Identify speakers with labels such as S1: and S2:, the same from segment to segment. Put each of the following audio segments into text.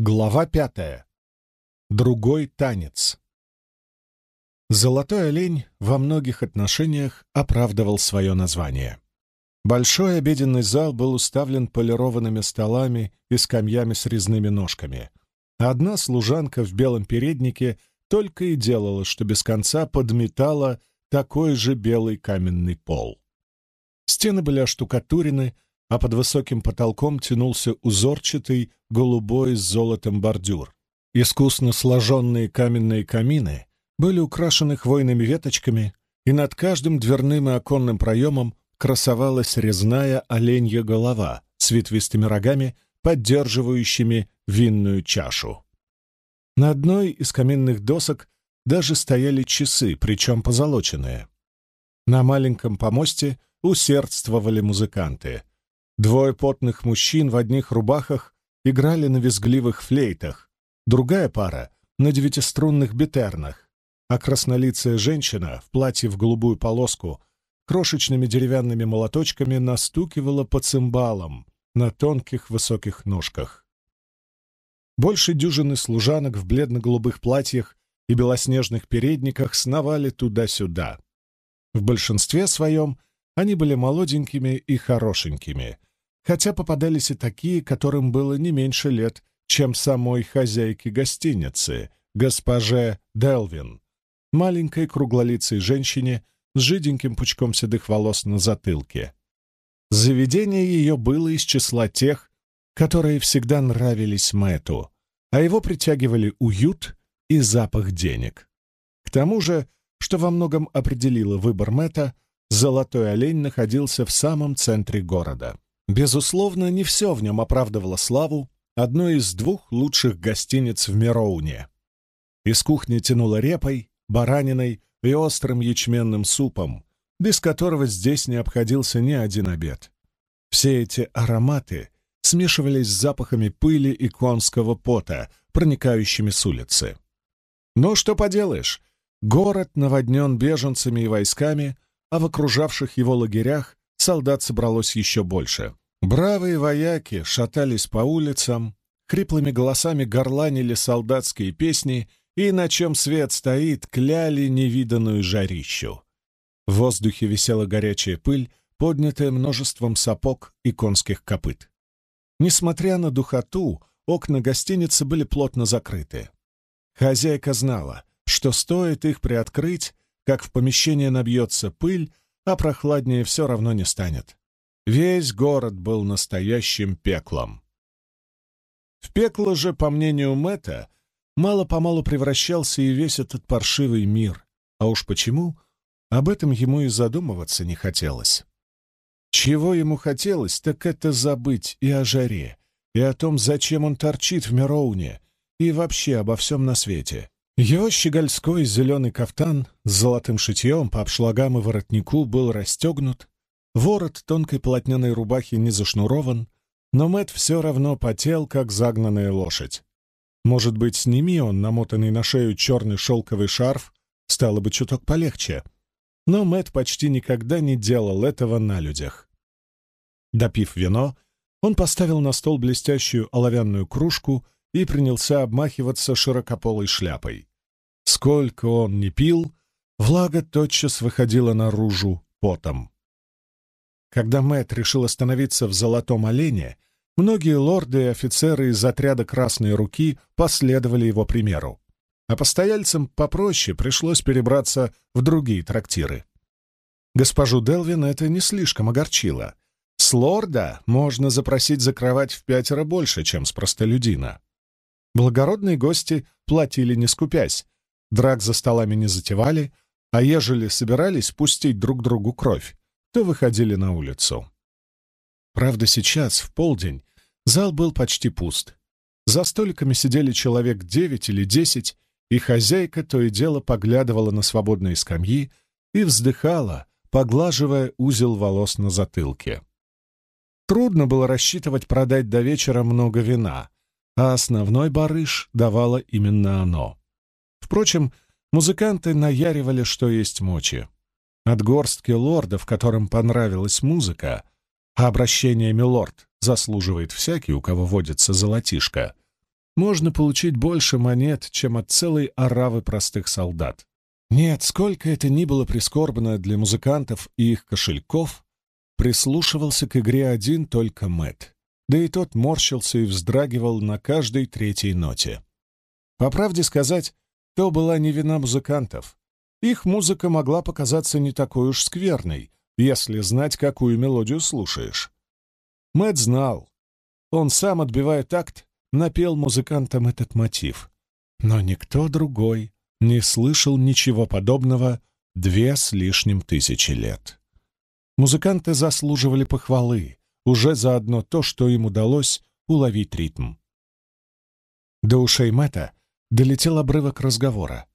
S1: Глава пятая. Другой танец. Золотой олень во многих отношениях оправдывал свое название. Большой обеденный зал был уставлен полированными столами и скамьями с резными ножками. Одна служанка в белом переднике только и делала, что без конца подметала такой же белый каменный пол. Стены были оштукатурены, а под высоким потолком тянулся узорчатый голубой с золотом бордюр. Искусно сложенные каменные камины были украшены хвойными веточками, и над каждым дверным и оконным проемом красовалась резная оленья голова с ветвистыми рогами, поддерживающими винную чашу. На одной из каминных досок даже стояли часы, причем позолоченные. На маленьком помосте усердствовали музыканты. Двое потных мужчин в одних рубахах играли на визгливых флейтах, другая пара — на девятиструнных битернах, а краснолицая женщина в платье в голубую полоску крошечными деревянными молоточками настукивала по цимбалам на тонких высоких ножках. Больше дюжины служанок в бледно-голубых платьях и белоснежных передниках сновали туда-сюда. В большинстве своем они были молоденькими и хорошенькими, хотя попадались и такие, которым было не меньше лет, чем самой хозяйке гостиницы, госпоже Делвин, маленькой круглолицей женщине с жиденьким пучком седых волос на затылке. Заведение ее было из числа тех, которые всегда нравились Мэту, а его притягивали уют и запах денег. К тому же, что во многом определило выбор Мэта, Золотой олень находился в самом центре города. Безусловно, не все в нем оправдывало славу одной из двух лучших гостиниц в Мироуне. Из кухни тянуло репой, бараниной и острым ячменным супом, без которого здесь не обходился ни один обед. Все эти ароматы смешивались с запахами пыли и конского пота, проникающими с улицы. Но что поделаешь, город наводнен беженцами и войсками, а в окружавших его лагерях солдат собралось еще больше. Бравые вояки шатались по улицам, хриплыми голосами горланили солдатские песни и, на чем свет стоит, кляли невиданную жарищу. В воздухе висела горячая пыль, поднятая множеством сапог и конских копыт. Несмотря на духоту, окна гостиницы были плотно закрыты. Хозяйка знала, что стоит их приоткрыть, как в помещение набьется пыль, а прохладнее все равно не станет. Весь город был настоящим пеклом. В пекло же, по мнению Мэтта, мало-помалу превращался и весь этот паршивый мир. А уж почему, об этом ему и задумываться не хотелось. Чего ему хотелось, так это забыть и о жаре, и о том, зачем он торчит в Мироуне, и вообще обо всем на свете. Его щегольской зеленый кафтан с золотым шитьем по обшлагам и воротнику был расстегнут, ворот тонкой полотняной рубахи не зашнурован, но Мэт все равно потел, как загнанная лошадь. Может быть, сними он намотанный на шею черный шелковый шарф, стало бы чуток полегче. Но Мэт почти никогда не делал этого на людях. Допив вино, он поставил на стол блестящую оловянную кружку и принялся обмахиваться широкополой шляпой. Сколько он не пил, влага тотчас выходила наружу потом. Когда Мэт решил остановиться в «Золотом олене», многие лорды и офицеры из отряда «Красной руки» последовали его примеру, а постояльцам попроще пришлось перебраться в другие трактиры. Госпожу Делвин это не слишком огорчило. С лорда можно запросить за кровать в пятеро больше, чем с простолюдина. Благородные гости платили не скупясь, драк за столами не затевали, а ежели собирались пустить друг другу кровь, то выходили на улицу. Правда, сейчас, в полдень, зал был почти пуст. За столиками сидели человек девять или десять, и хозяйка то и дело поглядывала на свободные скамьи и вздыхала, поглаживая узел волос на затылке. Трудно было рассчитывать продать до вечера много вина, а основной барыш давало именно оно. Впрочем, музыканты наяривали, что есть мочи. От горстки лордов, которым понравилась музыка, а обращение «милорд» заслуживает всякий, у кого водится золотишко, можно получить больше монет, чем от целой оравы простых солдат. Нет, сколько это ни было прискорбно для музыкантов и их кошельков, прислушивался к игре один только Мэт, да и тот морщился и вздрагивал на каждой третьей ноте. По правде сказать, то была не вина музыкантов. Их музыка могла показаться не такой уж скверной, если знать, какую мелодию слушаешь. Мэт знал. Он сам, отбивая такт, напел музыкантам этот мотив. Но никто другой не слышал ничего подобного две с лишним тысячи лет. Музыканты заслуживали похвалы уже за одно то, что им удалось уловить ритм. До ушей Мэтта долетел обрывок разговора.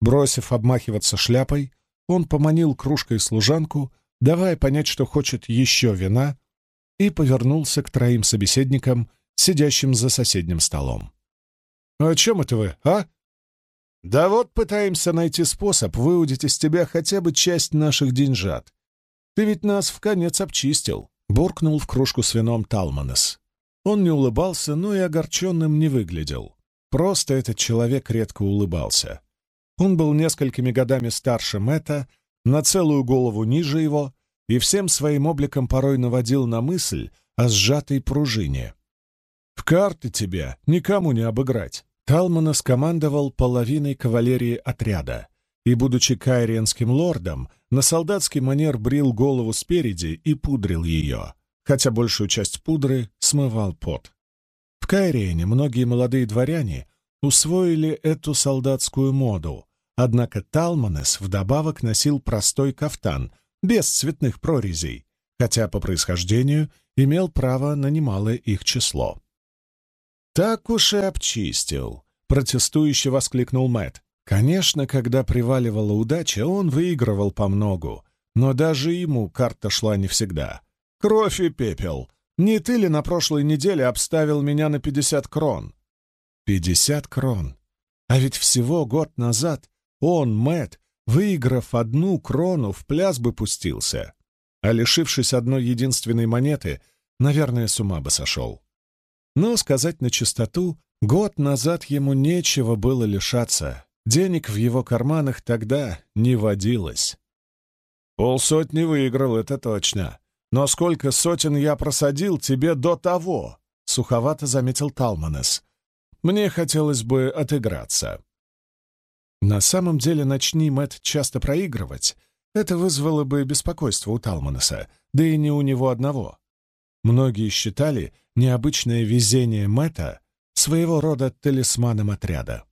S1: Бросив обмахиваться шляпой, он поманил кружкой служанку, давая понять, что хочет еще вина, и повернулся к троим собеседникам, сидящим за соседним столом. «О чем это вы, а?» «Да вот пытаемся найти способ выудить из тебя хотя бы часть наших деньжат. Ты ведь нас в конец обчистил», — буркнул в кружку с вином Талманес. Он не улыбался, но и огорченным не выглядел. Просто этот человек редко улыбался. Он был несколькими годами старше Мэтта, на целую голову ниже его, и всем своим обликом порой наводил на мысль о сжатой пружине. В карты тебя никому не обыграть. Талмана скомандовал половиной кавалерии отряда, и, будучи кайриенским лордом, на солдатский манер брил голову спереди и пудрил ее, хотя большую часть пудры смывал пот. В Кайриене многие молодые дворяне усвоили эту солдатскую моду, однако Талманес вдобавок носил простой кафтан, без цветных прорезей, хотя по происхождению имел право на немалое их число. «Так уж и обчистил!» — протестующе воскликнул Мэт. Конечно, когда приваливала удача, он выигрывал по многу, но даже ему карта шла не всегда. «Кровь и пепел! Не ты ли на прошлой неделе обставил меня на пятьдесят крон?» «Пятьдесят крон! А ведь всего год назад он, Мэт, выиграв одну крону, в пляс бы пустился, а лишившись одной единственной монеты, наверное, с ума бы сошел. Но, сказать на чистоту, год назад ему нечего было лишаться, денег в его карманах тогда не водилось. «Полсотни выиграл, это точно. Но сколько сотен я просадил тебе до того?» — суховато заметил Талманес. «Мне хотелось бы отыграться». На самом деле, начни Мэт часто проигрывать, это вызвало бы беспокойство у Талманеса, да и не у него одного. Многие считали, необычное везение Мэтта своего рода талисманом отряда.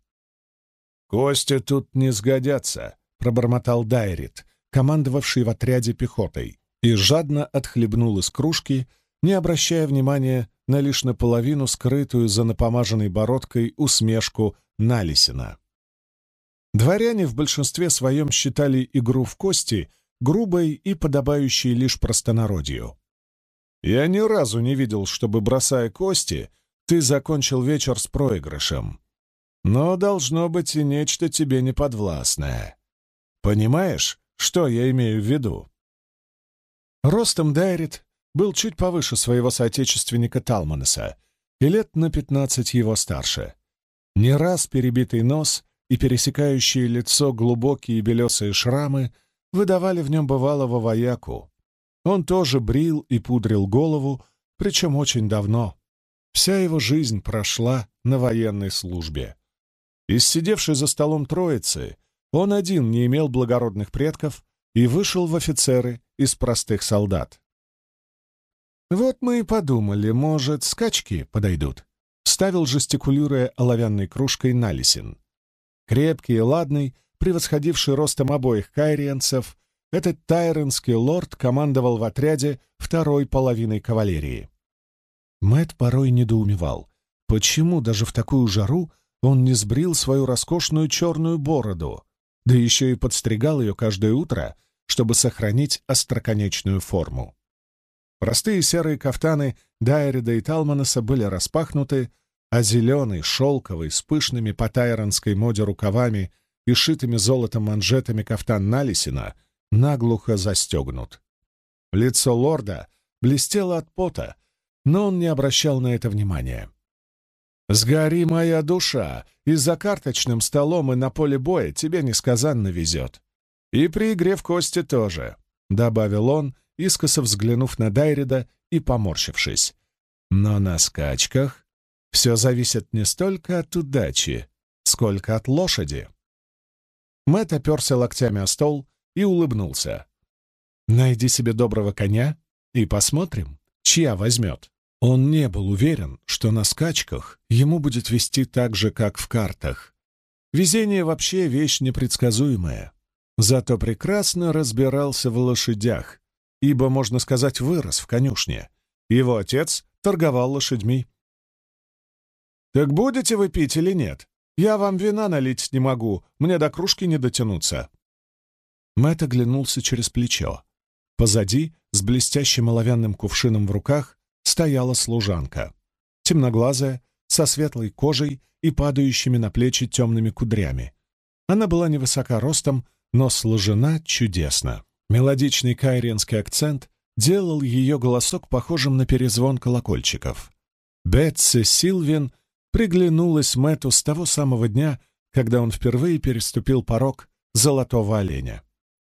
S1: «Кости тут не сгодятся», — пробормотал Дайрит, командовавший в отряде пехотой, и жадно отхлебнул из кружки, не обращая внимания на лишь наполовину скрытую за напомаженной бородкой усмешку Налисина. Дворяне в большинстве своем считали игру в кости грубой и подобающей лишь простонародью. Я ни разу не видел, чтобы, бросая кости, ты закончил вечер с проигрышем. Но должно быть и нечто тебе неподвластное. Понимаешь, что я имею в виду? Ростом Дайрит был чуть повыше своего соотечественника Талманеса и лет на пятнадцать его старше. Не раз перебитый нос и пересекающие лицо глубокие белесые шрамы выдавали в нем бывалого вояку, он тоже брил и пудрил голову, причем очень давно. Вся его жизнь прошла на военной службе. Из сидевшей за столом троицы он один не имел благородных предков и вышел в офицеры из простых солдат. «Вот мы и подумали, может, скачки подойдут», — ставил, жестикулируя оловянной кружкой Налисин. Крепкий и ладный, превосходивший ростом обоих кайриенцев, этот тайренский лорд командовал в отряде второй половиной кавалерии. Мэт порой недоумевал, почему даже в такую жару он не сбрил свою роскошную черную бороду, да еще и подстригал ее каждое утро, чтобы сохранить остроконечную форму. Простые серые кафтаны Дайрида и Талманеса были распахнуты, а зеленый, шелковый, с пышными по тайронской моде рукавами и шитыми золотом манжетами кафтан Налисина — наглухо застегнут. Лицо лорда блестело от пота, но он не обращал на это внимания. Сгори моя душа, и за карточным столом и на поле боя тебе несказанно везет. И при игре в кости тоже», — добавил он, искоса взглянув на Дайрида и поморщившись. «Но на скачках все зависит не столько от удачи, сколько от лошади». Мэтт оперся локтями о стол и улыбнулся. «Найди себе доброго коня и посмотрим, чья возьмет». Он не был уверен, что на скачках ему будет вести так же, как в картах. Везение вообще вещь непредсказуемая. Зато прекрасно разбирался в лошадях, ибо, можно сказать, вырос в конюшне. Его отец торговал лошадьми. «Так будете вы пить или нет? Я вам вина налить не могу, мне до кружки не дотянуться». Мэтт оглянулся через плечо. Позади, с блестящим оловянным кувшином в руках, стояла служанка. Темноглазая, со светлой кожей и падающими на плечи темными кудрями. Она была невысока ростом, но сложена чудесно. Мелодичный кайренский акцент делал ее голосок похожим на перезвон колокольчиков. Бетси Силвин приглянулась Мэтту с того самого дня, когда он впервые переступил порог золотого оленя.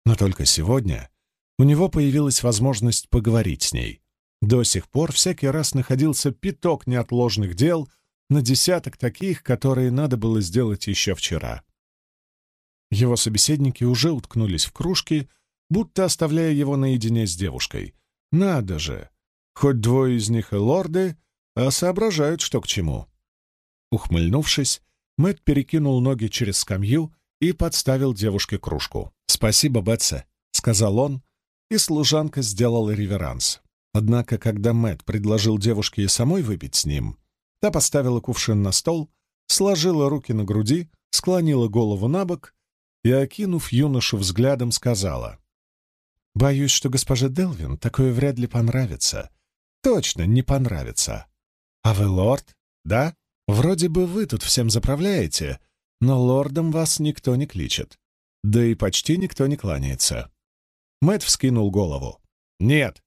S1: Но только сегодня у него появилась возможность поговорить с ней. До сих пор всякий раз находился пяток неотложных дел на десяток таких, которые надо было сделать еще вчера. Его собеседники уже уткнулись в кружки, будто оставляя его наедине с девушкой. Надо же! Хоть двое из них и лорды, а соображают, что к чему. Ухмыльнувшись, Мэтт перекинул ноги через скамью и подставил девушке кружку. «Спасибо, Бетсе», — сказал он, и служанка сделала реверанс. Однако, когда Мэтт предложил девушке и самой выпить с ним, та поставила кувшин на стол, сложила руки на груди, склонила голову на бок и, окинув юношу взглядом, сказала, «Боюсь, что госпоже Делвин такое вряд ли понравится. Точно не понравится. А вы лорд, да? Вроде бы вы тут всем заправляете, но лордом вас никто не кличет. Да и почти никто не кланяется». Мэтт вскинул голову. «Нет,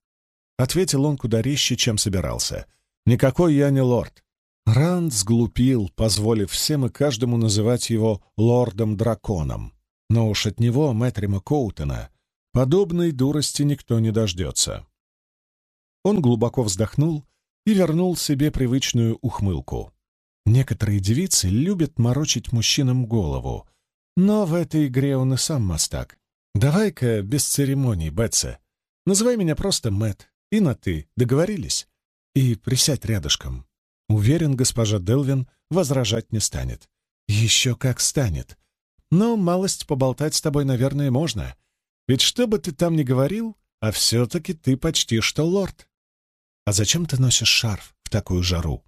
S1: — ответил он куда резче, чем собирался. «Никакой я не лорд». Ранд сглупил, позволив всем и каждому называть его лордом-драконом. Но уж от него, Мэтрима Коутена, подобной дурости никто не дождется. Он глубоко вздохнул и вернул себе привычную ухмылку. Некоторые девицы любят морочить мужчинам голову, но в этой игре он и сам мастак. «Давай-ка без церемоний, Бетсе. Называй меня просто Мэт. И на «ты» договорились? И присядь рядышком. Уверен, госпожа Делвин возражать не станет. Еще как станет. Но малость поболтать с тобой, наверное, можно. Ведь что бы ты там ни говорил, а все-таки ты почти что лорд. А зачем ты носишь шарф в такую жару?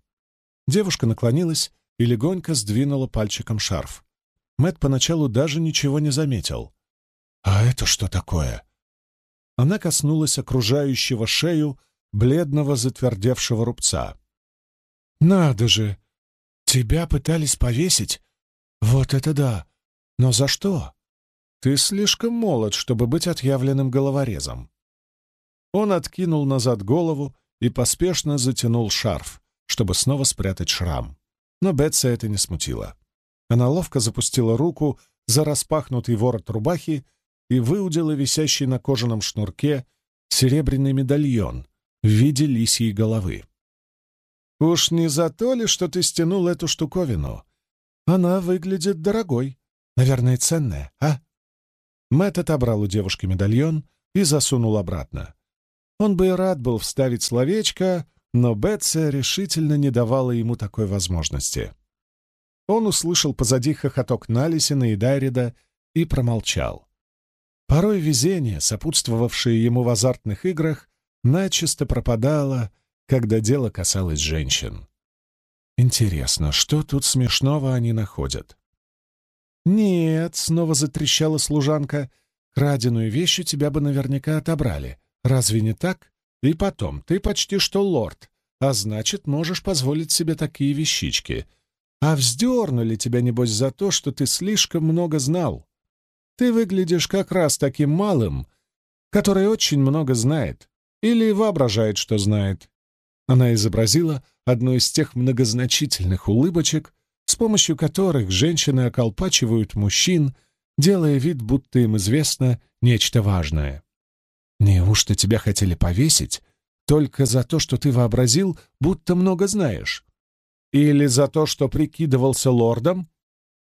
S1: Девушка наклонилась и легонько сдвинула пальчиком шарф. Мэт поначалу даже ничего не заметил. «А это что такое?» Она коснулась окружающего шею бледного затвердевшего рубца. «Надо же! Тебя пытались повесить? Вот это да! Но за что? Ты слишком молод, чтобы быть отъявленным головорезом». Он откинул назад голову и поспешно затянул шарф, чтобы снова спрятать шрам. Но Бетса это не смутило. Она ловко запустила руку за распахнутый ворот рубахи и выудила висящий на кожаном шнурке серебряный медальон в виде лисьей головы. «Уж не за то ли, что ты стянул эту штуковину? Она выглядит дорогой, наверное, ценная, а?» Мэтт отобрал у девушки медальон и засунул обратно. Он бы и рад был вставить словечко, но Бетси решительно не давала ему такой возможности. Он услышал позади хохоток Налисина и Дайрида и промолчал. Порой везение, сопутствовавшее ему в азартных играх, начисто пропадало, когда дело касалось женщин. Интересно, что тут смешного они находят? «Нет», — снова затрещала служанка, — «краденую вещь у тебя бы наверняка отобрали. Разве не так? И потом, ты почти что лорд, а значит, можешь позволить себе такие вещички. А вздернули тебя, небось, за то, что ты слишком много знал. Ты выглядишь как раз таким малым, который очень много знает или воображает, что знает. Она изобразила одну из тех многозначительных улыбочек, с помощью которых женщины околпачивают мужчин, делая вид, будто им известно нечто важное. «Неужто тебя хотели повесить только за то, что ты вообразил, будто много знаешь? Или за то, что прикидывался лордом?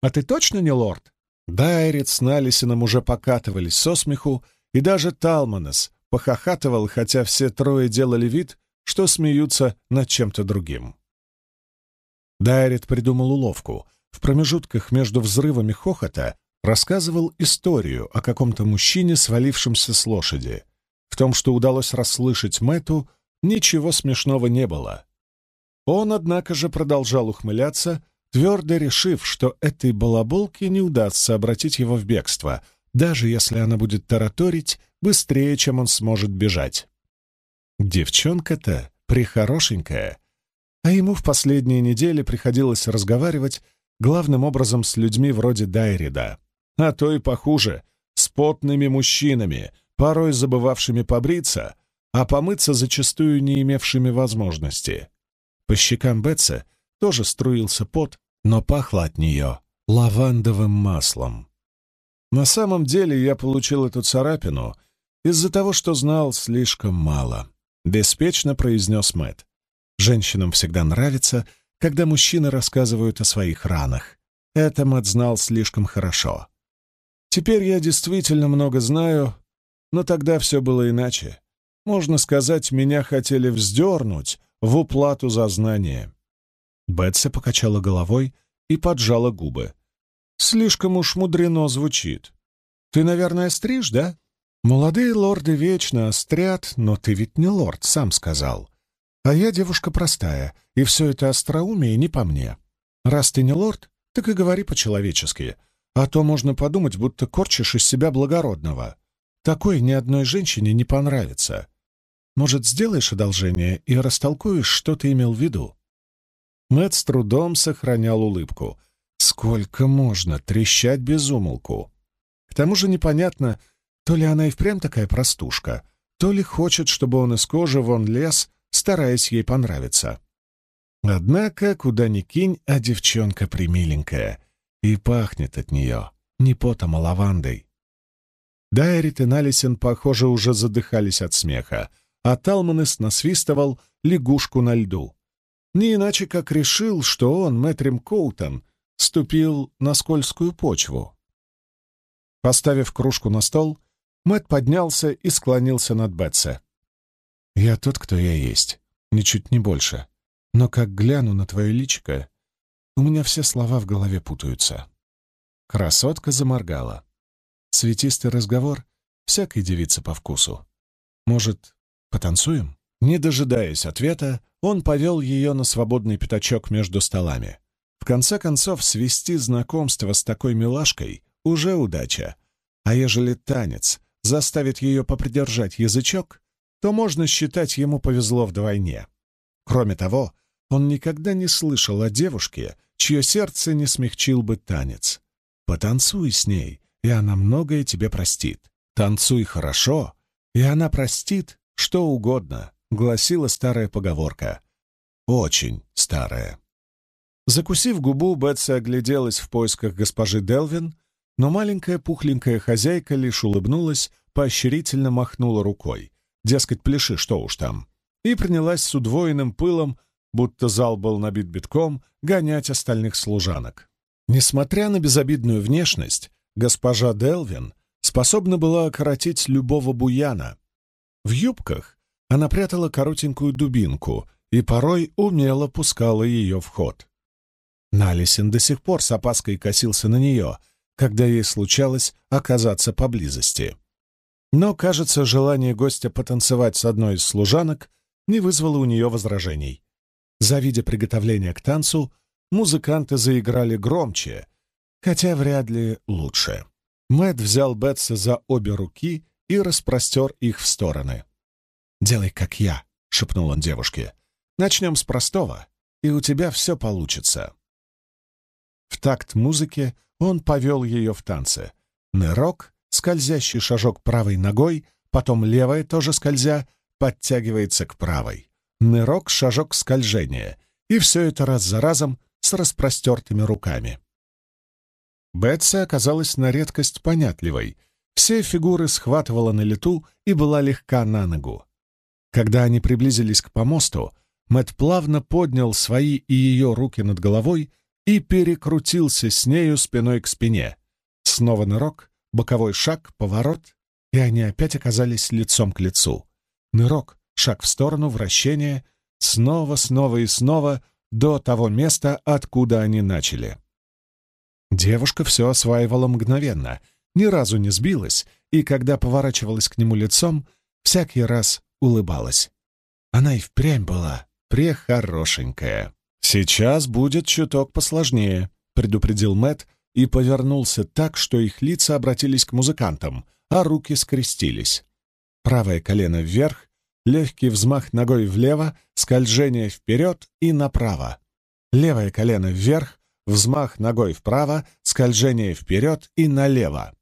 S1: А ты точно не лорд?» Дайрит с Налисином уже покатывались со смеху, и даже Талманес похохатывал, хотя все трое делали вид, что смеются над чем-то другим. Дайрит придумал уловку. В промежутках между взрывами хохота рассказывал историю о каком-то мужчине, свалившемся с лошади. В том, что удалось расслышать Мэту, ничего смешного не было. Он, однако же, продолжал ухмыляться, твердо решив, что этой балаболке не удастся обратить его в бегство, даже если она будет тараторить быстрее, чем он сможет бежать. Девчонка-то прихорошенькая, а ему в последние недели приходилось разговаривать главным образом с людьми вроде Дайрида, а то и похуже, с потными мужчинами, порой забывавшими побриться, а помыться зачастую не имевшими возможности. По щекам Бетса тоже струился пот, но пахло от нее лавандовым маслом. На самом деле я получил эту царапину из-за того, что знал слишком мало, беспечно произнес Мэт. Женщинам всегда нравится, когда мужчины рассказывают о своих ранах. Это Мэт знал слишком хорошо. Теперь я действительно много знаю, но тогда все было иначе. Можно сказать, меня хотели вздернуть в уплату за знание. Бетси покачала головой и поджала губы. «Слишком уж мудрено звучит. Ты, наверное, стриж, да? Молодые лорды вечно острят, но ты ведь не лорд, сам сказал. А я девушка простая, и все это остроумие не по мне. Раз ты не лорд, так и говори по-человечески, а то можно подумать, будто корчишь из себя благородного. Такой ни одной женщине не понравится. Может, сделаешь одолжение и растолкуешь, что ты имел в виду?» Мэт с трудом сохранял улыбку. Сколько можно трещать без умолку? К тому же непонятно, то ли она и впрямь такая простушка, то ли хочет, чтобы он из кожи вон лез, стараясь ей понравиться. Однако, куда ни кинь, а девчонка примиленькая, и пахнет от нее не потом, а лавандой. Дайрит и Налисен, похоже, уже задыхались от смеха, а Талманес насвистывал лягушку на льду. Не иначе, как решил, что он, Мэтрим Коутон, ступил на скользкую почву. Поставив кружку на стол, Мэт поднялся и склонился над Бетсе. «Я тот, кто я есть, ничуть не больше. Но как гляну на твое личико, у меня все слова в голове путаются». Красотка заморгала. Цветистый разговор всякой девице по вкусу. «Может, потанцуем?» Не дожидаясь ответа, он повел ее на свободный пятачок между столами. В конце концов, свести знакомство с такой милашкой — уже удача. А ежели танец заставит ее попридержать язычок, то можно считать, ему повезло вдвойне. Кроме того, он никогда не слышал о девушке, чье сердце не смягчил бы танец. Потанцуй с ней, и она многое тебе простит. Танцуй хорошо, и она простит что угодно. — гласила старая поговорка. Очень старая. Закусив губу, Бетси огляделась в поисках госпожи Делвин, но маленькая пухленькая хозяйка лишь улыбнулась, поощрительно махнула рукой. Дескать, пляши, что уж там. И принялась с удвоенным пылом, будто зал был набит битком, гонять остальных служанок. Несмотря на безобидную внешность, госпожа Делвин способна была окоротить любого буяна. В юбках она прятала коротенькую дубинку и порой умело пускала ее в ход. Налисин до сих пор с опаской косился на нее, когда ей случалось оказаться поблизости. Но, кажется, желание гостя потанцевать с одной из служанок не вызвало у нее возражений. Завидя приготовление к танцу, музыканты заиграли громче, хотя вряд ли лучше. Мэт взял Бетса за обе руки и распростер их в стороны. «Делай, как я», — шепнул он девушке. «Начнем с простого, и у тебя все получится». В такт музыки он повел ее в танце. Нырок, скользящий шажок правой ногой, потом левая, тоже скользя, подтягивается к правой. нырок, шажок скольжения, и все это раз за разом с распростертыми руками. Бетси оказалась на редкость понятливой. Все фигуры схватывала на лету и была легка на ногу. Когда они приблизились к помосту, Мэт плавно поднял свои и ее руки над головой и перекрутился с нею спиной к спине. Снова нырок, боковой шаг, поворот, и они опять оказались лицом к лицу. Нырок, шаг в сторону, вращение, снова, снова и снова до того места, откуда они начали. Девушка все осваивала мгновенно, ни разу не сбилась, и когда поворачивалась к нему лицом, всякий раз улыбалась. Она и впрямь была прехорошенькая. «Сейчас будет чуток посложнее», — предупредил Мэт и повернулся так, что их лица обратились к музыкантам, а руки скрестились. Правое колено вверх, легкий взмах ногой влево, скольжение вперед и направо. Левое колено вверх, взмах ногой вправо, скольжение вперед и налево.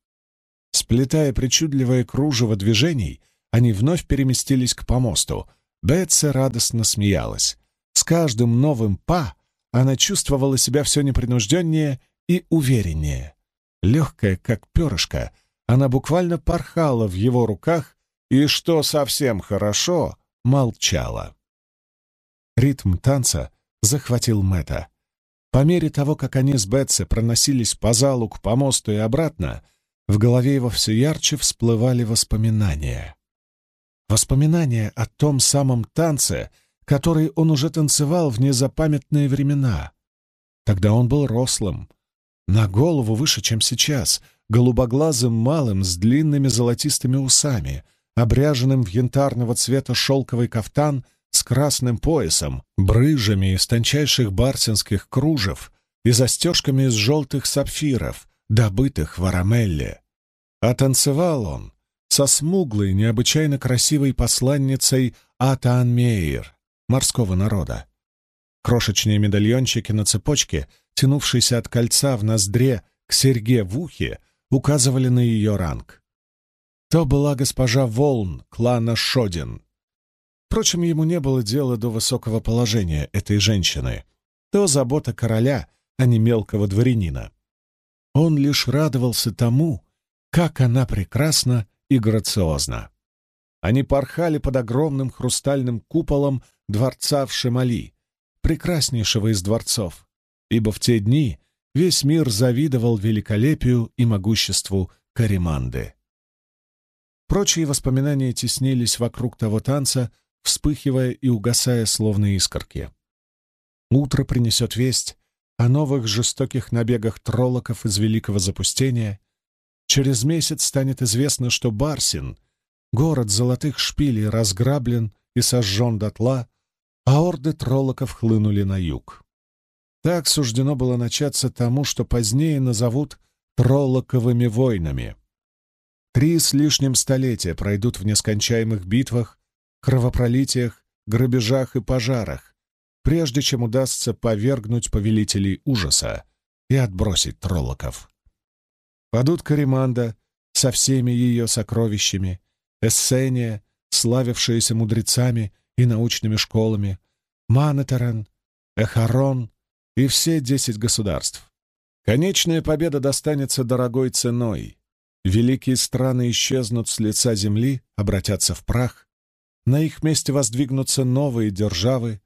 S1: Сплетая причудливое кружево движений, они вновь переместились к помосту. Бетси радостно смеялась. С каждым новым «па» она чувствовала себя все непринужденнее и увереннее. Легкая, как перышко, она буквально порхала в его руках и, что совсем хорошо, молчала. Ритм танца захватил Мэтта. По мере того, как они с Бетси проносились по залу к помосту и обратно, в голове его все ярче всплывали воспоминания. Воспоминания о том самом танце, который он уже танцевал в незапамятные времена. Тогда он был рослым, на голову выше, чем сейчас, голубоглазым малым с длинными золотистыми усами, обряженным в янтарного цвета шелковый кафтан с красным поясом, брыжами из тончайших барсинских кружев и застежками из желтых сапфиров, добытых в Арамелле. А танцевал он со смуглой, необычайно красивой посланницей Атаан Мейер, морского народа. Крошечные медальончики на цепочке, тянувшиеся от кольца в ноздре к серьге в ухе, указывали на ее ранг. То была госпожа Волн клана Шодин, Впрочем, ему не было дела до высокого положения этой женщины, то забота короля, а не мелкого дворянина. Он лишь радовался тому, как она прекрасна и грациозна. Они порхали под огромным хрустальным куполом дворца в Шемали, прекраснейшего из дворцов, ибо в те дни весь мир завидовал великолепию и могуществу Кариманды. Прочие воспоминания теснились вокруг того танца, вспыхивая и угасая, словно искорки. Утро принесет весть о новых жестоких набегах троллоков из Великого Запустения. Через месяц станет известно, что Барсин, город золотых шпилей, разграблен и сожжен дотла, а орды троллоков хлынули на юг. Так суждено было начаться тому, что позднее назовут троллоковыми войнами. Три с лишним столетия пройдут в нескончаемых битвах кровопролитиях, грабежах и пожарах, прежде чем удастся повергнуть повелителей ужаса и отбросить троллоков. Падут Кариманда со всеми ее сокровищами, Эссения, славившаяся мудрецами и научными школами, Манетерен, Эхарон и все десять государств. Конечная победа достанется дорогой ценой. Великие страны исчезнут с лица земли, обратятся в прах, на их месте воздвигнутся новые державы,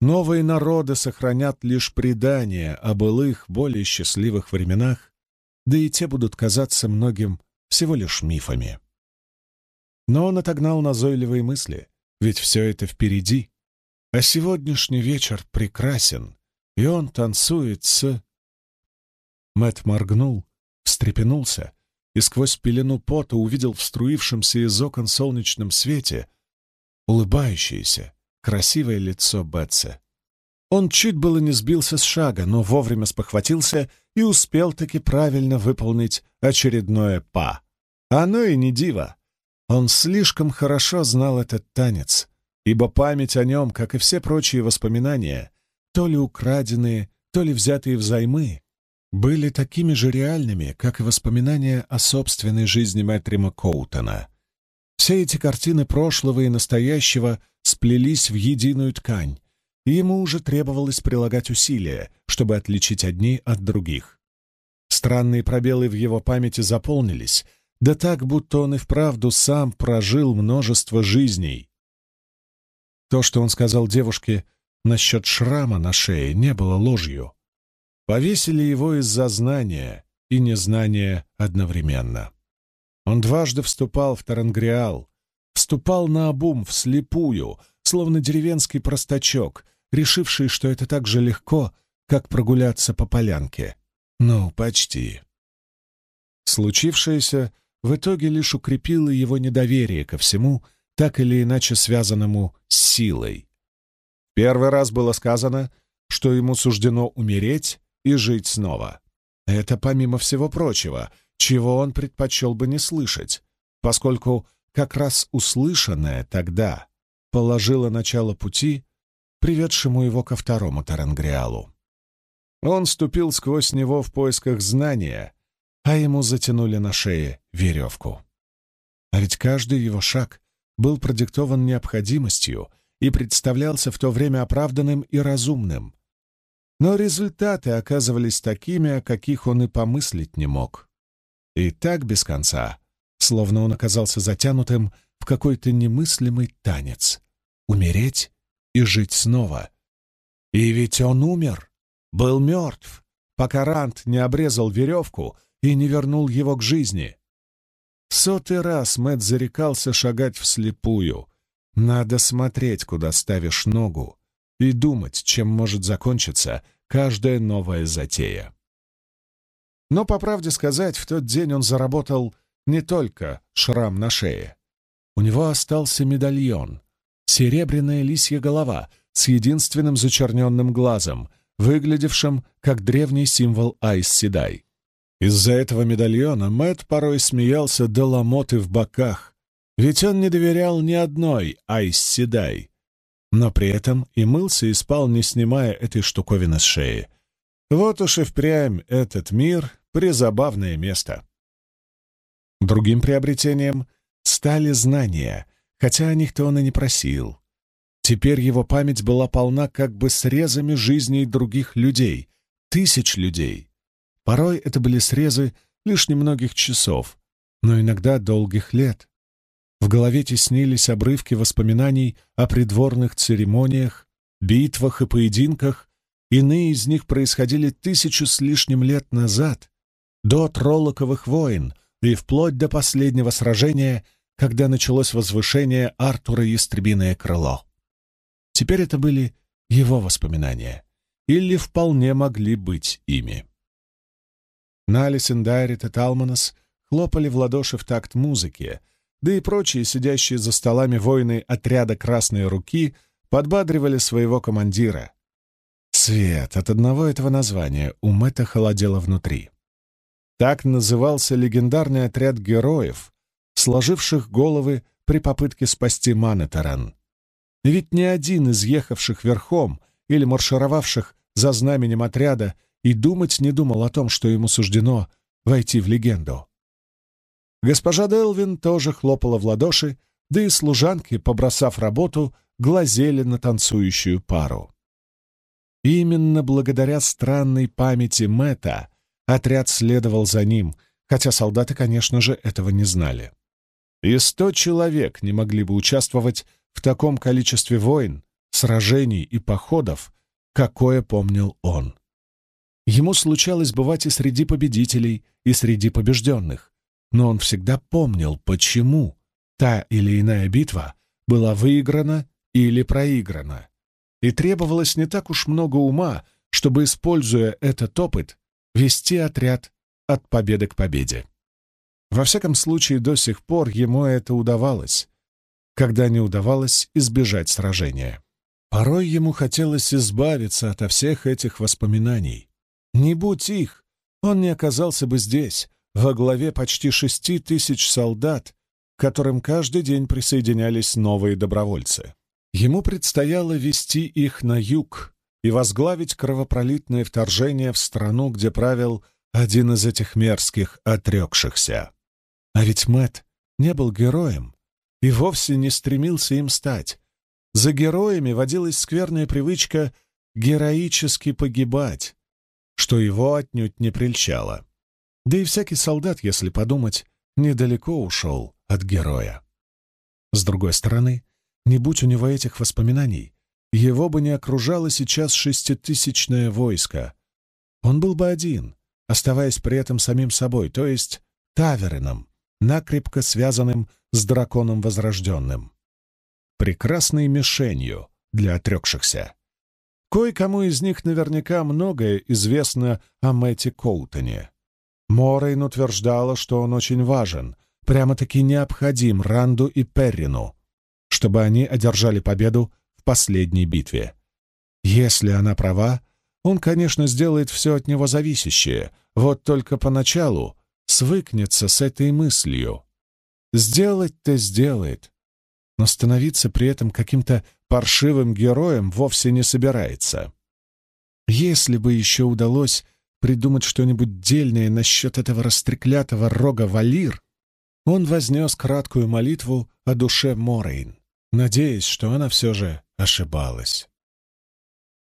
S1: новые народы сохранят лишь предания о былых, более счастливых временах, да и те будут казаться многим всего лишь мифами. Но он отогнал назойливые мысли, ведь все это впереди, а сегодняшний вечер прекрасен, и он танцует с... Мэт моргнул, встрепенулся и сквозь пелену пота увидел в струившемся из окон солнечном свете улыбающееся, красивое лицо Бетса. Он чуть было не сбился с шага, но вовремя спохватился и успел таки правильно выполнить очередное «па». Оно и не диво. Он слишком хорошо знал этот танец, ибо память о нем, как и все прочие воспоминания, то ли украденные, то ли взятые взаймы, были такими же реальными, как и воспоминания о собственной жизни Мэтрима Коутона — все эти картины прошлого и настоящего сплелись в единую ткань, и ему уже требовалось прилагать усилия, чтобы отличить одни от других. Странные пробелы в его памяти заполнились, да так, будто он и вправду сам прожил множество жизней. То, что он сказал девушке насчет шрама на шее, не было ложью. Повесили его из-за знания и незнания одновременно. Он дважды вступал в Тарангриал, вступал на обум вслепую, словно деревенский простачок, решивший, что это так же легко, как прогуляться по полянке. Ну, почти. Случившееся в итоге лишь укрепило его недоверие ко всему, так или иначе связанному с силой. Первый раз было сказано, что ему суждено умереть и жить снова. Это помимо всего прочего, чего он предпочел бы не слышать, поскольку как раз услышанное тогда положило начало пути, приведшему его ко второму Тарангриалу. Он ступил сквозь него в поисках знания, а ему затянули на шее веревку. А ведь каждый его шаг был продиктован необходимостью и представлялся в то время оправданным и разумным. Но результаты оказывались такими, о каких он и помыслить не мог. И так без конца, словно он оказался затянутым в какой-то немыслимый танец. Умереть и жить снова. И ведь он умер, был мертв, пока Рант не обрезал веревку и не вернул его к жизни. Сотый раз Мэт зарекался шагать вслепую. Надо смотреть, куда ставишь ногу, и думать, чем может закончиться каждая новая затея. Но, по правде сказать, в тот день он заработал не только шрам на шее. У него остался медальон, серебряная лисья голова с единственным зачерненным глазом, выглядевшим как древний символ Айс-Седай. Из-за этого медальона Мэт порой смеялся до ломоты в боках, ведь он не доверял ни одной Айс-Седай, но при этом и мылся и спал, не снимая этой штуковины с шеи. Вот уж и впрямь этот мир — призабавное место. Другим приобретением стали знания, хотя о них-то он и не просил. Теперь его память была полна как бы срезами жизней других людей, тысяч людей. Порой это были срезы лишь немногих часов, но иногда долгих лет. В голове теснились обрывки воспоминаний о придворных церемониях, битвах и поединках. Иные из них происходили тысячу с лишним лет назад, до Троллоковых войн и вплоть до последнего сражения, когда началось возвышение Артура Ястребиное крыло. Теперь это были его воспоминания, или вполне могли быть ими. Налис, Индайрит и Талманос хлопали в ладоши в такт музыки, да и прочие, сидящие за столами воины отряда «Красной руки», подбадривали своего командира. Свет от одного этого названия у Мэтта холодело внутри. Так назывался легендарный отряд героев, сложивших головы при попытке спасти Манетаран. Ведь ни один из ехавших верхом или маршировавших за знаменем отряда и думать не думал о том, что ему суждено войти в легенду. Госпожа Делвин тоже хлопала в ладоши, да и служанки, побросав работу, глазели на танцующую пару. именно благодаря странной памяти Мэтта отряд следовал за ним, хотя солдаты, конечно же, этого не знали. И сто человек не могли бы участвовать в таком количестве войн, сражений и походов, какое помнил он. Ему случалось бывать и среди победителей, и среди побежденных, но он всегда помнил, почему та или иная битва была выиграна или проиграна. И требовалось не так уж много ума, чтобы, используя этот опыт, вести отряд от победы к победе. Во всяком случае, до сих пор ему это удавалось, когда не удавалось избежать сражения. Порой ему хотелось избавиться ото всех этих воспоминаний, не будь их, он не оказался бы здесь, во главе почти шести тысяч солдат, к которым каждый день присоединялись новые добровольцы. Ему предстояло вести их на юг и возглавить кровопролитное вторжение в страну, где правил один из этих мерзких отрекшихся. А ведь Мэт не был героем и вовсе не стремился им стать. за героями водилась скверная привычка героически погибать, что его отнюдь не прельщало. Да и всякий солдат, если подумать, недалеко ушел от героя. С другой стороны, не будь у него этих воспоминаний, его бы не окружало сейчас шеститысячное войско. Он был бы один, оставаясь при этом самим собой, то есть Таверином, накрепко связанным с драконом Возрожденным. Прекрасной мишенью для отрекшихся. Кое-кому из них наверняка многое известно о Мэтте Коутоне. Морейн утверждала, что он очень важен, прямо-таки необходим Ранду и Перрину, чтобы они одержали победу в последней битве. Если она права, он, конечно, сделает все от него зависящее, вот только поначалу свыкнется с этой мыслью. Сделать-то сделает, но становиться при этом каким-то паршивым героем вовсе не собирается. Если бы еще удалось придумать что-нибудь дельное насчет этого растреклятого рога Валир, он вознес краткую молитву о душе Морейн, надеясь, что она все же ошибалась.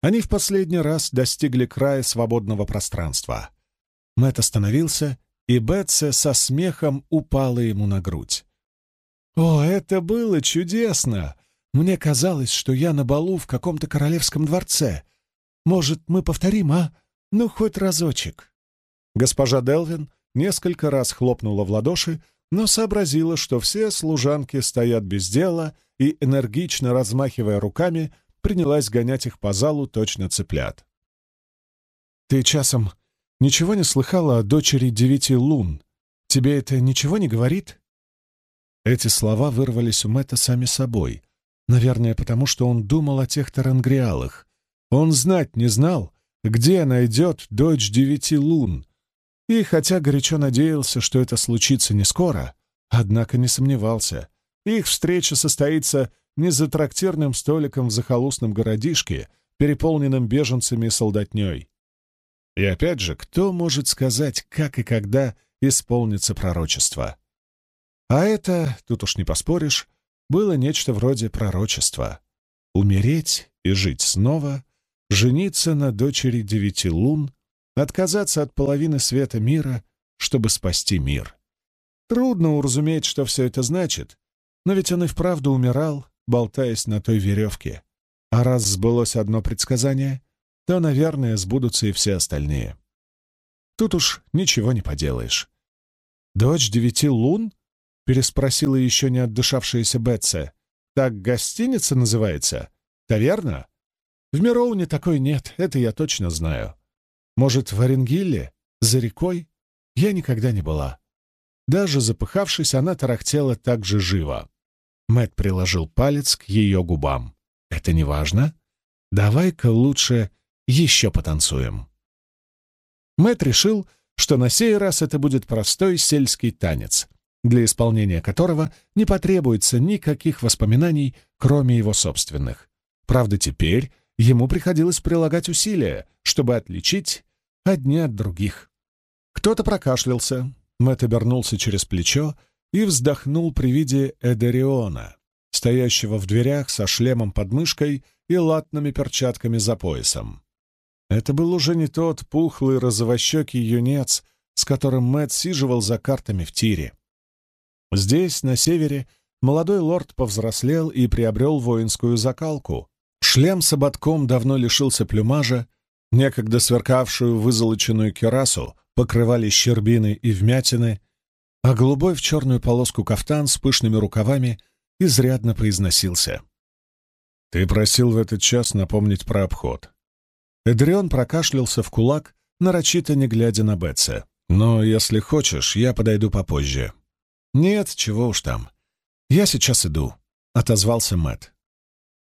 S1: Они в последний раз достигли края свободного пространства. Мэт остановился, и Бетсе со смехом упала ему на грудь. «О, это было чудесно! Мне казалось, что я на балу в каком-то королевском дворце. Может, мы повторим, а? Ну, хоть разочек». Госпожа Делвин несколько раз хлопнула в ладоши, но сообразила, что все служанки стоят без дела и, энергично размахивая руками, принялась гонять их по залу точно цыплят. «Ты часом ничего не слыхала о дочери девяти лун? Тебе это ничего не говорит?» Эти слова вырвались у Мэтта сами собой. Наверное, потому что он думал о тех тарангриалах. Он знать не знал, где найдет дочь девяти лун. И хотя горячо надеялся, что это случится не скоро, однако не сомневался. Их встреча состоится не за трактирным столиком в захолустном городишке, переполненном беженцами и солдатней. И опять же, кто может сказать, как и когда исполнится пророчество? А это, тут уж не поспоришь, было нечто вроде пророчества. Умереть и жить снова, жениться на дочери девяти лун, отказаться от половины света мира, чтобы спасти мир. Трудно уразуметь, что все это значит, но ведь он и вправду умирал, болтаясь на той веревке. А раз сбылось одно предсказание, то, наверное, сбудутся и все остальные. Тут уж ничего не поделаешь. Дочь девяти лун переспросила еще не отдышавшаяся Бетса. «Так гостиница называется? Таверна?» «В Мироуне такой нет, это я точно знаю. Может, в Оренгилле? За рекой? Я никогда не была». Даже запыхавшись, она тарахтела так же живо. Мэт приложил палец к ее губам. «Это не важно. Давай-ка лучше еще потанцуем». Мэт решил, что на сей раз это будет простой сельский танец, для исполнения которого не потребуется никаких воспоминаний, кроме его собственных. Правда, теперь ему приходилось прилагать усилия, чтобы отличить одни от других. Кто-то прокашлялся, Мэтт обернулся через плечо и вздохнул при виде Эдериона, стоящего в дверях со шлемом под мышкой и латными перчатками за поясом. Это был уже не тот пухлый розовощекий юнец, с которым Мэтт сиживал за картами в тире. Здесь, на севере, молодой лорд повзрослел и приобрел воинскую закалку. Шлем с ободком давно лишился плюмажа, некогда сверкавшую вызолоченную керасу покрывали щербины и вмятины, а голубой в черную полоску кафтан с пышными рукавами изрядно поизносился. «Ты просил в этот час напомнить про обход». Эдрион прокашлялся в кулак, нарочито не глядя на Бетса. «Но, если хочешь, я подойду попозже. «Нет, чего уж там. Я сейчас иду», — отозвался Мэт.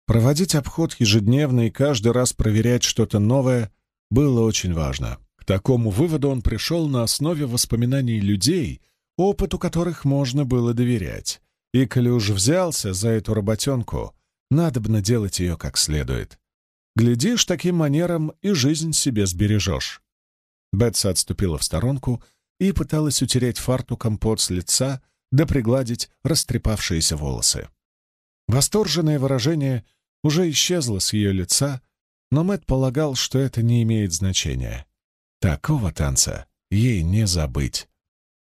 S1: Проводить обход ежедневно и каждый раз проверять что-то новое было очень важно. К такому выводу он пришел на основе воспоминаний людей, опыту которых можно было доверять. И коли уж взялся за эту работенку, надо бы наделать ее как следует. Глядишь, таким манером и жизнь себе сбережешь. Бетса отступила в сторонку и пыталась утереть фартуком пот с лица, да пригладить растрепавшиеся волосы. Восторженное выражение уже исчезла с ее лица, но Мэт полагал, что это не имеет значения. Такого танца ей не забыть.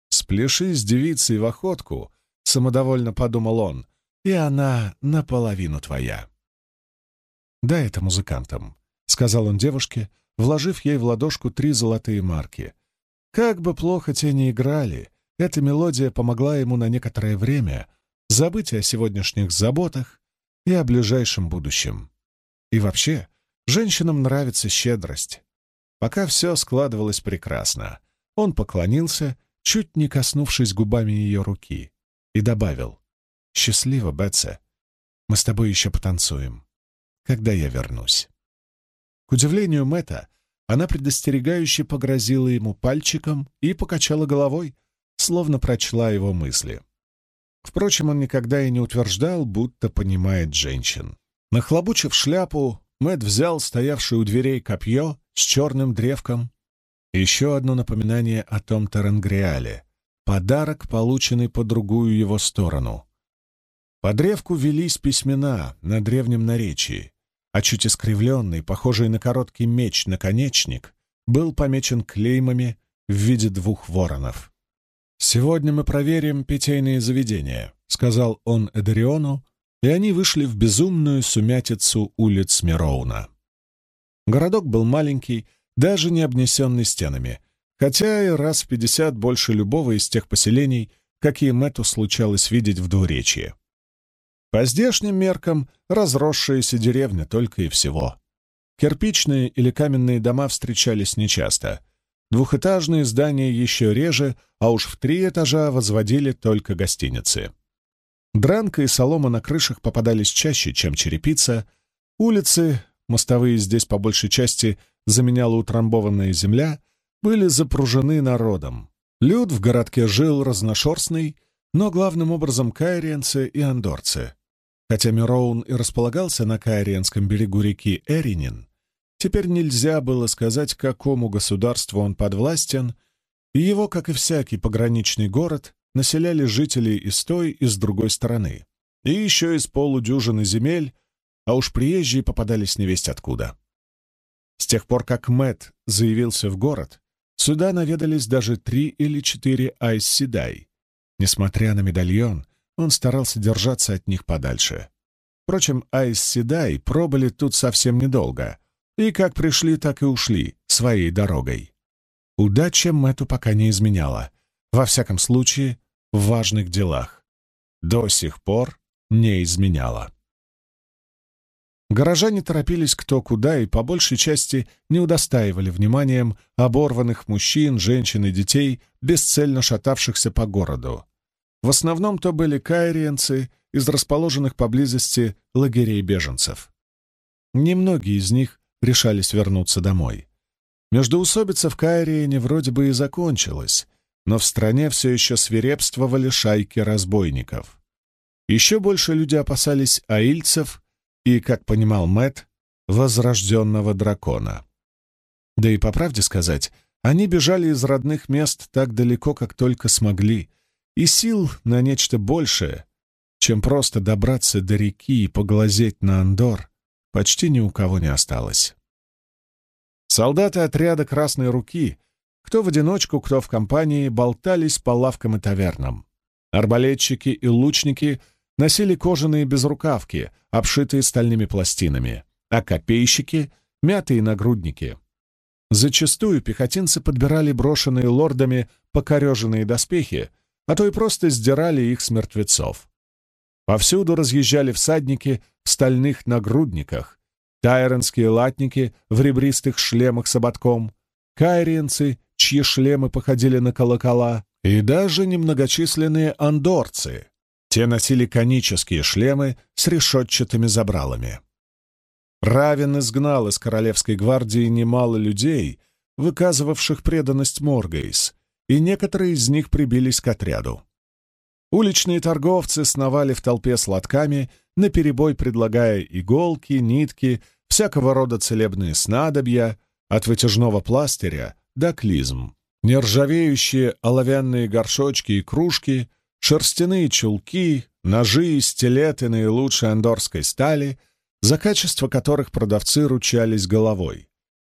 S1: «Спляши с девицей в охотку», — самодовольно подумал он, — «и она наполовину твоя». «Дай это музыкантам», — сказал он девушке, вложив ей в ладошку три золотые марки. Как бы плохо те ни играли, эта мелодия помогла ему на некоторое время забыть о сегодняшних заботах и о ближайшем будущем. И вообще, женщинам нравится щедрость. Пока все складывалось прекрасно, он поклонился, чуть не коснувшись губами ее руки, и добавил «Счастливо, Бетсе, мы с тобой еще потанцуем, когда я вернусь». К удивлению Мэтта, она предостерегающе погрозила ему пальчиком и покачала головой, словно прочла его мысли. Впрочем, он никогда и не утверждал, будто понимает женщин. Нахлобучив шляпу, Мэт взял стоявшее у дверей копье с черным древком. Еще одно напоминание о том Таренгриале. Подарок, полученный по другую его сторону. По древку велись письмена на древнем наречии, а чуть искривленный, похожий на короткий меч наконечник, был помечен клеймами в виде двух воронов. «Сегодня мы проверим питейные заведения», — сказал он Эдериону, и они вышли в безумную сумятицу улиц Мироуна. Городок был маленький, даже не обнесенный стенами, хотя и раз в пятьдесят больше любого из тех поселений, какие Мэтту случалось видеть в двуречье. По здешним меркам разросшаяся деревня только и всего. Кирпичные или каменные дома встречались нечасто — Двухэтажные здания еще реже, а уж в три этажа возводили только гостиницы. Дранка и солома на крышах попадались чаще, чем черепица. Улицы, мостовые здесь по большей части заменяла утрамбованная земля, были запружены народом. Люд в городке жил разношерстный, но главным образом кайриенцы и андорцы. Хотя Мироун и располагался на кайриенском берегу реки Эринин, Теперь нельзя было сказать, какому государству он подвластен, и его, как и всякий пограничный город, населяли жители и с той, и с другой стороны, и еще из полудюжины земель, а уж приезжие попадались невесть откуда. С тех пор, как Мэт заявился в город, сюда наведались даже три или четыре айсседай. Несмотря на медальон, он старался держаться от них подальше. Впрочем, айсседай пробыли тут совсем недолго — и как пришли, так и ушли своей дорогой. Удача Мэтту пока не изменяла, во всяком случае, в важных делах. До сих пор не изменяла. Горожане торопились кто куда и по большей части не удостаивали вниманием оборванных мужчин, женщин и детей, бесцельно шатавшихся по городу. В основном то были кайриенцы из расположенных поблизости лагерей беженцев. Немногие из них решались вернуться домой. Междоусобица в Кайриене вроде бы и закончилась, но в стране все еще свирепствовали шайки разбойников. Еще больше люди опасались аильцев и, как понимал Мэт, возрожденного дракона. Да и по правде сказать, они бежали из родных мест так далеко, как только смогли, и сил на нечто большее, чем просто добраться до реки и поглазеть на Андор, почти ни у кого не осталось. Солдаты отряда «Красной руки», кто в одиночку, кто в компании, болтались по лавкам и тавернам. Арбалетчики и лучники носили кожаные безрукавки, обшитые стальными пластинами, а копейщики — мятые нагрудники. Зачастую пехотинцы подбирали брошенные лордами покореженные доспехи, а то и просто сдирали их с мертвецов. Повсюду разъезжали всадники в стальных нагрудниках, тайронские латники в ребристых шлемах с ободком, кайриенцы, чьи шлемы походили на колокола, и даже немногочисленные андорцы. Те носили конические шлемы с решетчатыми забралами. Равен изгнал из королевской гвардии немало людей, выказывавших преданность Моргейс, и некоторые из них прибились к отряду. Уличные торговцы сновали в толпе с лотками, наперебой предлагая иголки, нитки, всякого рода целебные снадобья, от вытяжного пластыря до клизм. Нержавеющие оловянные горшочки и кружки, шерстяные чулки, ножи и стилеты наилучшей андорской стали, за качество которых продавцы ручались головой,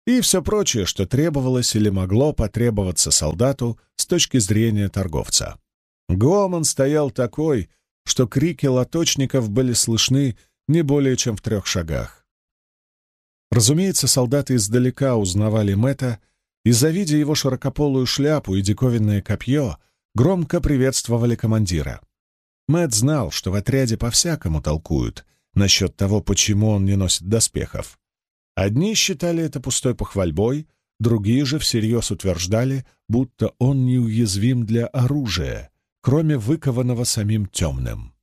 S1: и все прочее, что требовалось или могло потребоваться солдату с точки зрения торговца. Гомон стоял такой, что крики лоточников были слышны не более чем в трех шагах. Разумеется, солдаты издалека узнавали Мэтта и, завидя его широкополую шляпу и диковинное копье, громко приветствовали командира. Мэтт знал, что в отряде по-всякому толкуют насчет того, почему он не носит доспехов. Одни считали это пустой похвальбой, другие же всерьез утверждали, будто он неуязвим для оружия, кроме выкованного самим темным.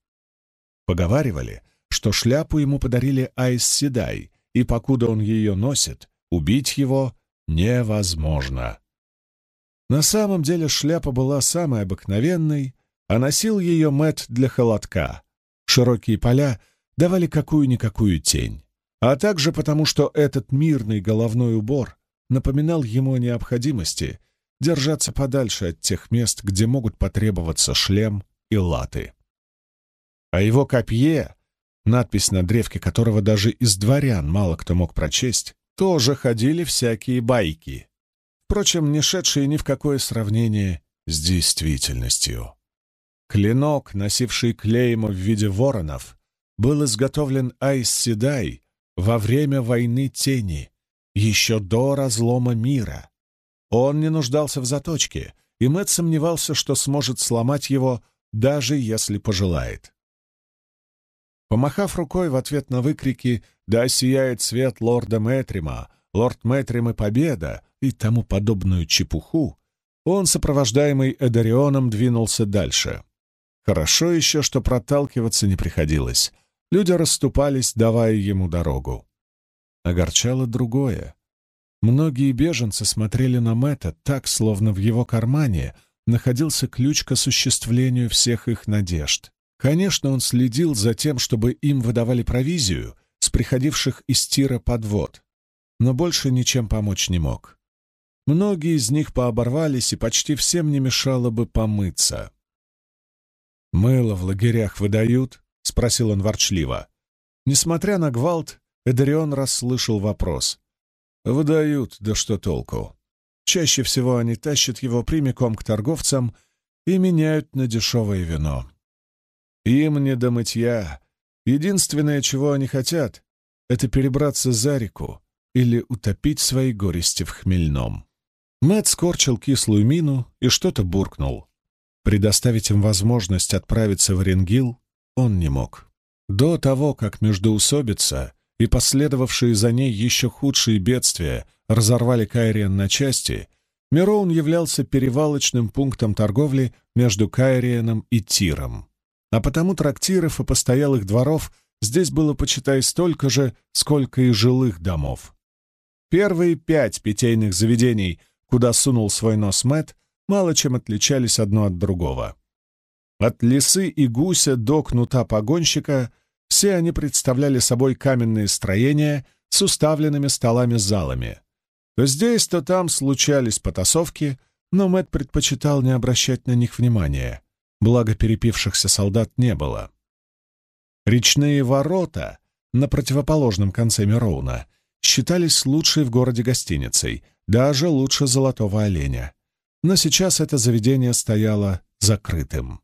S1: Поговаривали, что шляпу ему подарили Айс Седай, и покуда он ее носит, убить его невозможно. На самом деле шляпа была самой обыкновенной, а носил ее Мэт для холодка. Широкие поля давали какую-никакую тень, а также потому, что этот мирный головной убор напоминал ему о необходимости держаться подальше от тех мест, где могут потребоваться шлем и латы. О его копье, надпись на древке которого даже из дворян мало кто мог прочесть, тоже ходили всякие байки, впрочем, не шедшие ни в какое сравнение с действительностью. Клинок, носивший клеймо в виде воронов, был изготовлен Айс Седай во время войны тени, еще до разлома мира. Он не нуждался в заточке, и Мэтт сомневался, что сможет сломать его, даже если пожелает. Помахав рукой в ответ на выкрики «Да сияет свет лорда Мэтрима», «Лорд Мэтрим и победа» и тому подобную чепуху, он, сопровождаемый Эдарионом, двинулся дальше. Хорошо еще, что проталкиваться не приходилось. Люди расступались, давая ему дорогу. Огорчало другое. Многие беженцы смотрели на Мэтта так, словно в его кармане находился ключ к осуществлению всех их надежд. Конечно, он следил за тем, чтобы им выдавали провизию с приходивших из тира подвод, но больше ничем помочь не мог. Многие из них пооборвались, и почти всем не мешало бы помыться. «Мыло в лагерях выдают?» — спросил он ворчливо. Несмотря на гвалт, Эдрион расслышал вопрос. «Выдают, да что толку? Чаще всего они тащат его прямиком к торговцам и меняют на дешевое вино. Им не до мытья. Единственное, чего они хотят, это перебраться за реку или утопить свои горести в хмельном. Мэт скорчил кислую мину и что-то буркнул. Предоставить им возможность отправиться в Оренгил он не мог. До того, как междоусобица и последовавшие за ней еще худшие бедствия разорвали Кайриен на части, Мироун являлся перевалочным пунктом торговли между Кайриеном и Тиром а потому трактиров и постоялых дворов здесь было, почитай, столько же, сколько и жилых домов. Первые пять питейных заведений, куда сунул свой нос Мэт, мало чем отличались одно от другого. От лисы и гуся до кнута погонщика все они представляли собой каменные строения с уставленными столами-залами. То здесь, то там случались потасовки, но Мэт предпочитал не обращать на них внимания благо перепившихся солдат не было. Речные ворота на противоположном конце Мироуна считались лучшей в городе гостиницей, даже лучше «Золотого оленя». Но сейчас это заведение стояло закрытым.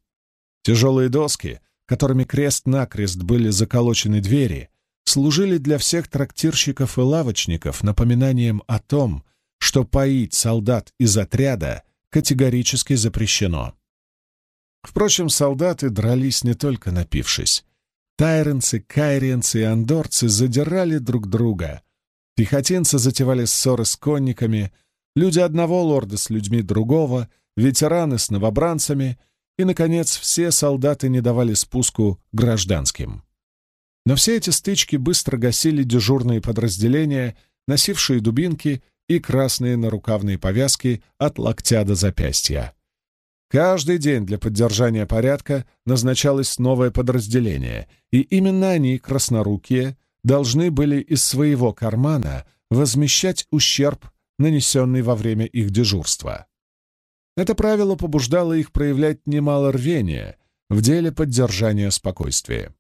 S1: Тяжелые доски, которыми крест-накрест были заколочены двери, служили для всех трактирщиков и лавочников напоминанием о том, что поить солдат из отряда категорически запрещено. Впрочем, солдаты дрались не только напившись. Тайренцы, кайриенцы и андорцы задирали друг друга. Пехотинцы затевали ссоры с конниками, люди одного лорда с людьми другого, ветераны с новобранцами, и, наконец, все солдаты не давали спуску гражданским. Но все эти стычки быстро гасили дежурные подразделения, носившие дубинки и красные нарукавные повязки от локтя до запястья. Каждый день для поддержания порядка назначалось новое подразделение, и именно они, краснорукие, должны были из своего кармана возмещать ущерб, нанесенный во время их дежурства. Это правило побуждало их проявлять немало рвения в деле поддержания спокойствия.